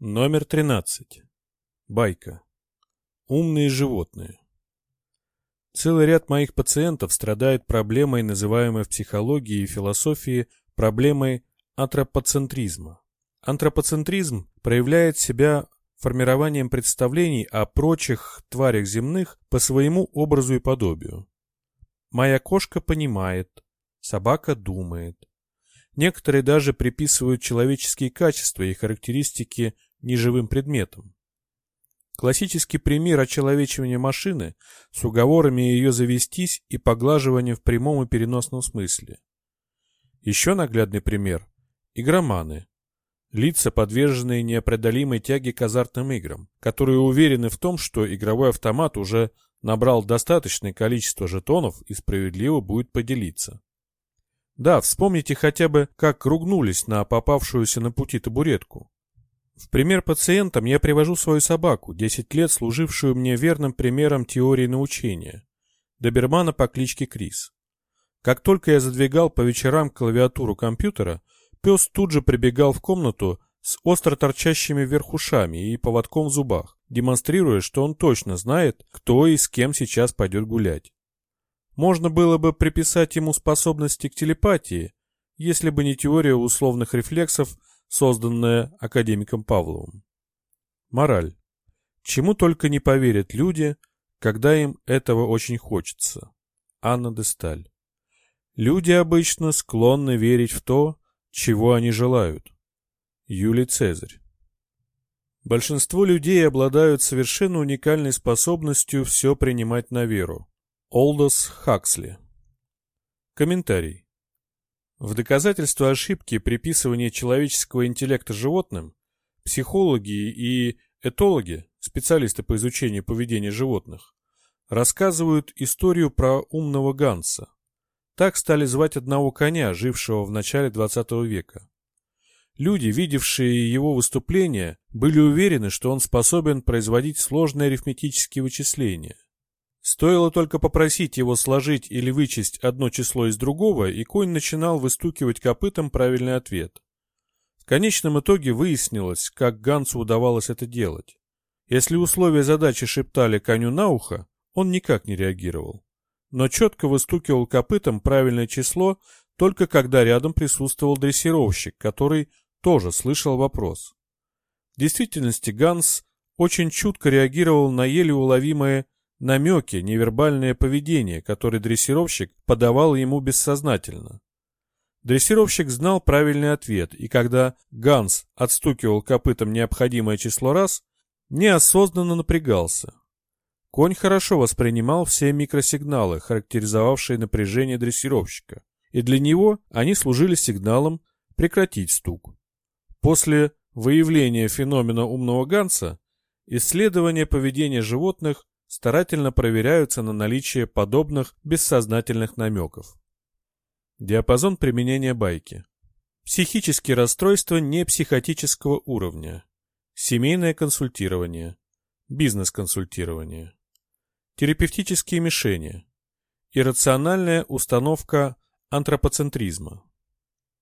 Номер 13. Байка. Умные животные. Целый ряд моих пациентов страдает проблемой, называемой в психологии и философии проблемой антропоцентризма. Антропоцентризм проявляет себя формированием представлений о прочих тварях земных по своему образу и подобию. Моя кошка понимает, собака думает. Некоторые даже приписывают человеческие качества и характеристики неживым предметом. Классический пример очеловечивания машины с уговорами ее завестись и поглаживанием в прямом и переносном смысле. Еще наглядный пример – игроманы. Лица, подверженные неопределимой тяге к азартным играм, которые уверены в том, что игровой автомат уже набрал достаточное количество жетонов и справедливо будет поделиться. Да, вспомните хотя бы, как ругнулись на попавшуюся на пути табуретку. В пример пациентам я привожу свою собаку, 10 лет служившую мне верным примером теории научения, добермана по кличке Крис. Как только я задвигал по вечерам клавиатуру компьютера, пес тут же прибегал в комнату с остро торчащими вверх ушами и поводком в зубах, демонстрируя, что он точно знает, кто и с кем сейчас пойдет гулять. Можно было бы приписать ему способности к телепатии, если бы не теория условных рефлексов созданное академиком Павловым. Мораль. Чему только не поверят люди, когда им этого очень хочется. Анна Десталь. Люди обычно склонны верить в то, чего они желают. Юлий Цезарь. Большинство людей обладают совершенно уникальной способностью все принимать на веру. Олдос Хаксли. Комментарий. В доказательство ошибки приписывания человеческого интеллекта животным, психологи и этологи, специалисты по изучению поведения животных, рассказывают историю про умного Ганса. Так стали звать одного коня, жившего в начале 20 века. Люди, видевшие его выступления, были уверены, что он способен производить сложные арифметические вычисления. Стоило только попросить его сложить или вычесть одно число из другого, и конь начинал выстукивать копытом правильный ответ. В конечном итоге выяснилось, как Гансу удавалось это делать. Если условия задачи шептали коню на ухо, он никак не реагировал. Но четко выстукивал копытом правильное число только когда рядом присутствовал дрессировщик, который тоже слышал вопрос. В действительности Ганс очень чутко реагировал на еле уловимое намеки, невербальное поведение, которое дрессировщик подавал ему бессознательно. Дрессировщик знал правильный ответ, и когда Ганс отстукивал копытом необходимое число раз, неосознанно напрягался. Конь хорошо воспринимал все микросигналы, характеризовавшие напряжение дрессировщика, и для него они служили сигналом прекратить стук. После выявления феномена умного Ганса исследование поведения животных старательно проверяются на наличие подобных бессознательных намеков. Диапазон применения байки. Психические расстройства не психотического уровня. Семейное консультирование. Бизнес-консультирование. Терапевтические мишени. Иррациональная установка антропоцентризма.